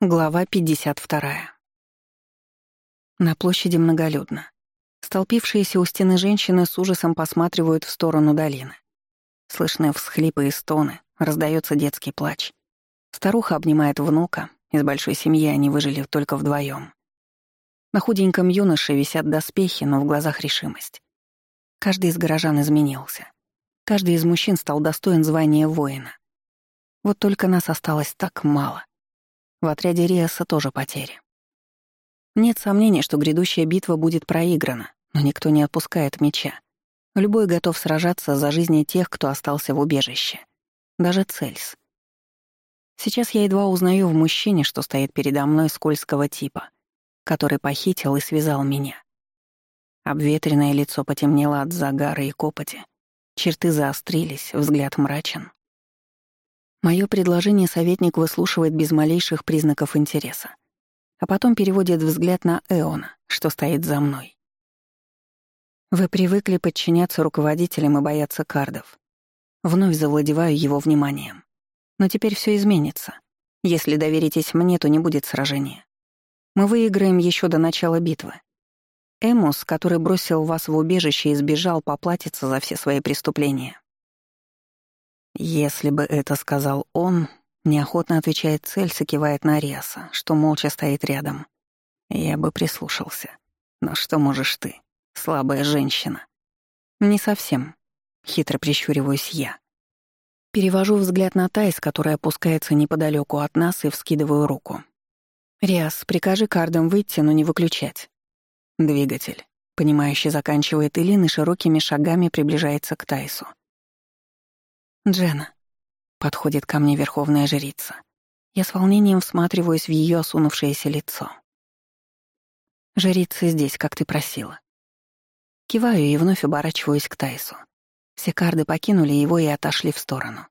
Глава 52. На площади многолюдно. Столпившиеся у стены женщины с ужасом посматривают в сторону долины. Слышны всхлипы и стоны, раздается детский плач. Старуха обнимает внука, из большой семьи они выжили только вдвоем. На худеньком юноше висят доспехи, но в глазах решимость. Каждый из горожан изменился. Каждый из мужчин стал достоин звания воина. Вот только нас осталось так мало. В отряде Риаса тоже потери. Нет сомнений, что грядущая битва будет проиграна, но никто не отпускает меча. Любой готов сражаться за жизни тех, кто остался в убежище. Даже Цельс. Сейчас я едва узнаю в мужчине, что стоит передо мной скользкого типа, который похитил и связал меня. Обветренное лицо потемнело от загара и копоти, черты заострились, взгляд мрачен. Мое предложение советник выслушивает без малейших признаков интереса, а потом переводит взгляд на Эона, что стоит за мной. Вы привыкли подчиняться руководителям и бояться кардов. Вновь завладеваю его вниманием. Но теперь все изменится. Если доверитесь мне, то не будет сражения. Мы выиграем еще до начала битвы. Эмус, который бросил вас в убежище и сбежал, поплатится за все свои преступления. Если бы это сказал он, неохотно отвечает Цельс и кивает на Ариаса, что молча стоит рядом. Я бы прислушался. Но что можешь ты, слабая женщина? Не совсем. Хитро прищуриваюсь я. Перевожу взгляд на Тайс, которая опускается неподалеку от нас, и вскидываю руку. «Риас, прикажи кардам выйти, но не выключать». «Двигатель», — понимающе заканчивает Илин и широкими шагами приближается к Тайсу. «Джена», — подходит ко мне верховная жрица. Я с волнением всматриваюсь в ее осунувшееся лицо. «Жрица здесь, как ты просила». Киваю и вновь оборачиваюсь к Тайсу. Все карды покинули его и отошли в сторону.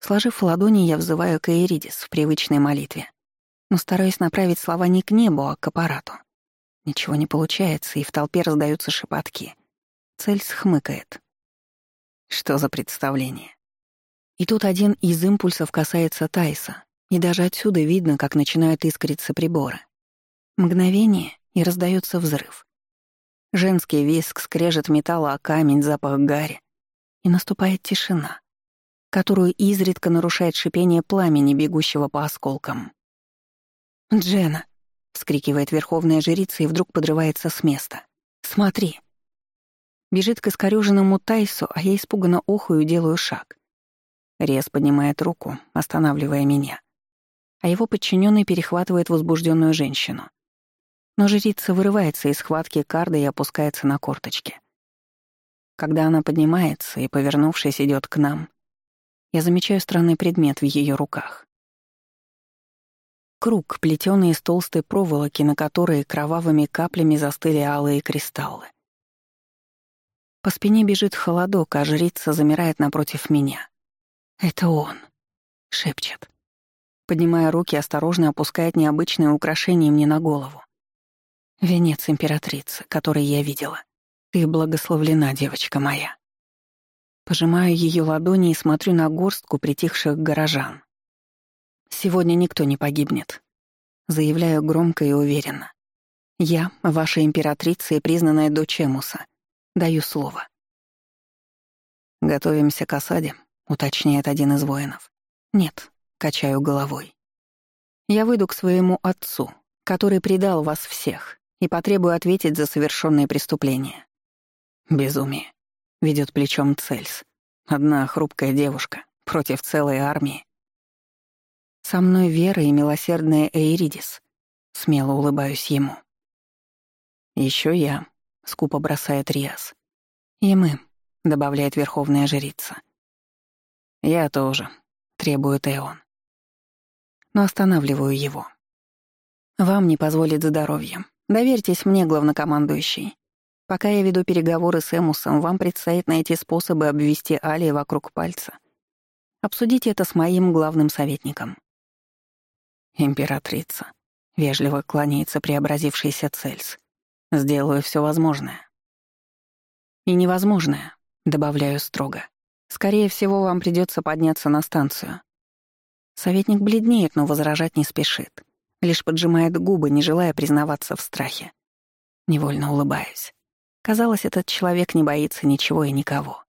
Сложив ладони, я взываю к Эридис в привычной молитве, но стараюсь направить слова не к небу, а к аппарату. Ничего не получается, и в толпе раздаются шепотки. Цель схмыкает. Что за представление? И тут один из импульсов касается Тайса, и даже отсюда видно, как начинают искриться приборы. Мгновение, и раздается взрыв. Женский виск скрежет металла о камень, запах гари. И наступает тишина, которую изредка нарушает шипение пламени, бегущего по осколкам. «Джена!» — вскрикивает верховная жрица и вдруг подрывается с места. «Смотри!» Бежит к искорёженному Тайсу, а я испуганно охую и делаю шаг. Рез поднимает руку, останавливая меня. А его подчиненный перехватывает возбужденную женщину. Но жрица вырывается из схватки карда и опускается на корточки. Когда она поднимается и, повернувшись, идет к нам, я замечаю странный предмет в ее руках. Круг, плетеный из толстой проволоки, на которой кровавыми каплями застыли алые кристаллы. По спине бежит холодок, а жрица замирает напротив меня. «Это он», — шепчет. Поднимая руки, осторожно опускает необычное украшение мне на голову. Венец императрицы, который я видела. Ты благословлена, девочка моя. Пожимаю ее ладони и смотрю на горстку притихших горожан. Сегодня никто не погибнет. Заявляю громко и уверенно. Я, ваша императрица и признанная дочь Эмуса, даю слово. Готовимся к осаде, — уточняет один из воинов. «Нет», — качаю головой. «Я выйду к своему отцу, который предал вас всех, и потребую ответить за совершенные преступления». «Безумие», — ведет плечом Цельс. «Одна хрупкая девушка против целой армии». «Со мной Вера и милосердная Эйридис», — смело улыбаюсь ему. Еще я», — скупо бросает Риас. «И мы», — добавляет верховная жрица. «Я тоже», — требует Эон. Но останавливаю его. «Вам не позволит здоровье. Доверьтесь мне, главнокомандующий. Пока я веду переговоры с Эмусом, вам предстоит найти способы обвести Али вокруг пальца. Обсудите это с моим главным советником». «Императрица», — вежливо кланяется преобразившийся Цельс. «Сделаю все возможное». «И невозможное», — добавляю строго. Скорее всего, вам придется подняться на станцию. Советник бледнеет, но возражать не спешит. лишь поджимает губы, не желая признаваться в страхе. Невольно улыбаюсь. Казалось, этот человек не боится ничего и никого.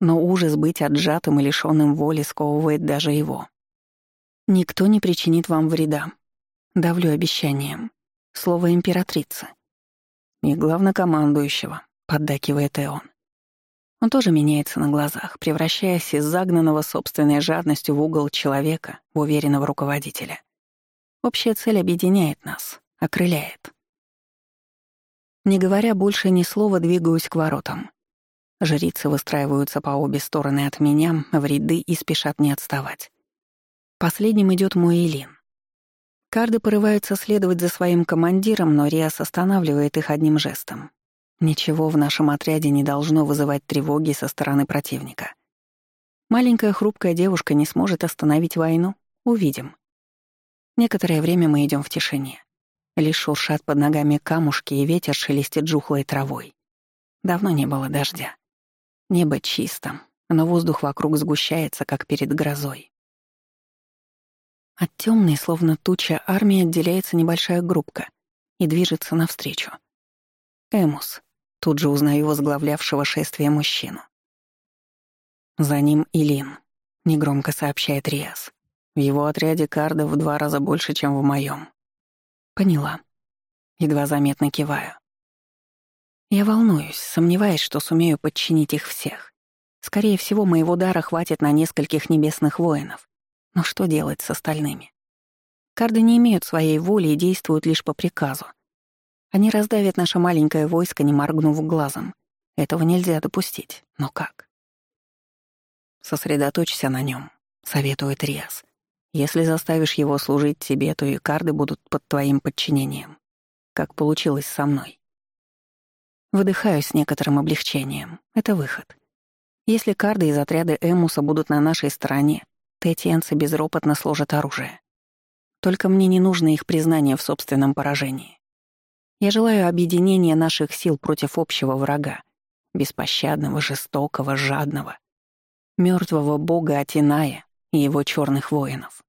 Но ужас быть отжатым и лишённым воли сковывает даже его. Никто не причинит вам вреда. Давлю обещанием. Слово императрицы. И главнокомандующего, поддакивает Эон. Он тоже меняется на глазах, превращаясь из загнанного собственной жадностью в угол человека, в уверенного руководителя. Общая цель объединяет нас, окрыляет. Не говоря больше ни слова, двигаюсь к воротам. Жрицы выстраиваются по обе стороны от меня в ряды и спешат не отставать. Последним идет мой Илин. Карды порываются следовать за своим командиром, но Риас останавливает их одним жестом. Ничего в нашем отряде не должно вызывать тревоги со стороны противника. Маленькая хрупкая девушка не сможет остановить войну. Увидим. Некоторое время мы идем в тишине. Лишь шуршат под ногами камушки, и ветер шелестит жухлой травой. Давно не было дождя. Небо чисто, но воздух вокруг сгущается, как перед грозой. От темной, словно туча армии, отделяется небольшая группка и движется навстречу. Эмус, Тут же узнаю возглавлявшего шествие мужчину. За ним Илин, негромко сообщает Риас. В его отряде кардов в два раза больше, чем в моем. Поняла. Едва заметно киваю. Я волнуюсь, сомневаясь, что сумею подчинить их всех. Скорее всего, моего дара хватит на нескольких небесных воинов. Но что делать с остальными? Карды не имеют своей воли и действуют лишь по приказу. Они раздавят наше маленькое войско, не моргнув глазом. Этого нельзя допустить. Но как? Сосредоточься на нем, советует Риас. Если заставишь его служить тебе, то и карды будут под твоим подчинением. Как получилось со мной. Выдыхаю с некоторым облегчением. Это выход. Если карды из отряда Эмуса будут на нашей стороне, тетиенцы безропотно сложат оружие. Только мне не нужно их признание в собственном поражении. Я желаю объединения наших сил против общего врага, беспощадного, жестокого, жадного, мертвого бога Атиная и его черных воинов.